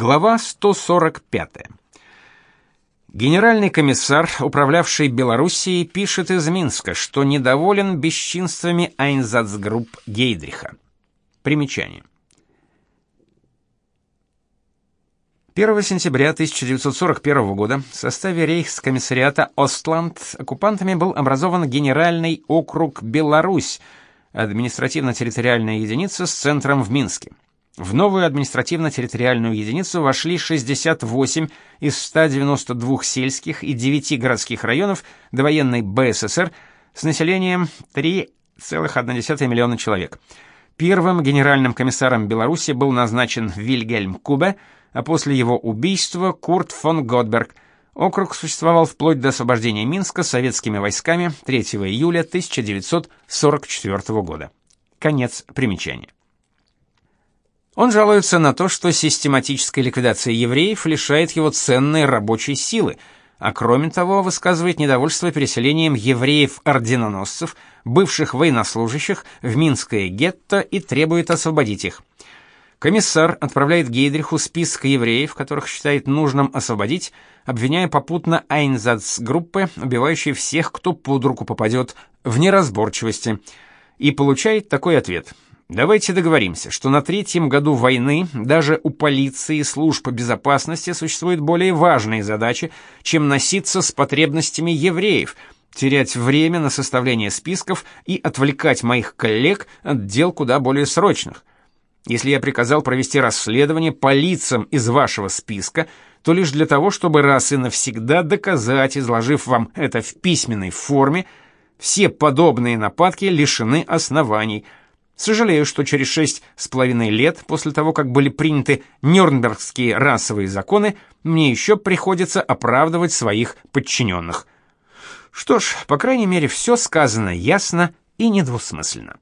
Глава 145. Генеральный комиссар, управлявший Белоруссией, пишет из Минска, что недоволен бесчинствами Айнзацгрупп Гейдриха. Примечание. 1 сентября 1941 года в составе рейхскомиссариата Остланд оккупантами был образован Генеральный округ Беларусь, административно-территориальная единица с центром в Минске. В новую административно-территориальную единицу вошли 68 из 192 сельских и 9 городских районов довоенной БССР с населением 3,1 миллиона человек. Первым генеральным комиссаром Беларуси был назначен Вильгельм Кубе, а после его убийства Курт фон Готберг. Округ существовал вплоть до освобождения Минска советскими войсками 3 июля 1944 года. Конец примечания. Он жалуется на то, что систематическая ликвидация евреев лишает его ценной рабочей силы, а кроме того высказывает недовольство переселением евреев-орденоносцев, бывших военнослужащих, в Минское гетто и требует освободить их. Комиссар отправляет Гейдриху список евреев, которых считает нужным освободить, обвиняя попутно Айнзацгруппы, убивающие всех, кто под руку попадет, в неразборчивости, и получает такой ответ – Давайте договоримся, что на третьем году войны даже у полиции и служб безопасности существуют более важные задачи, чем носиться с потребностями евреев, терять время на составление списков и отвлекать моих коллег от дел куда более срочных. Если я приказал провести расследование по лицам из вашего списка, то лишь для того, чтобы раз и навсегда доказать, изложив вам это в письменной форме, все подобные нападки лишены оснований – Сожалею, что через шесть с половиной лет после того, как были приняты Нюрнбергские расовые законы, мне еще приходится оправдывать своих подчиненных. Что ж, по крайней мере, все сказано ясно и недвусмысленно.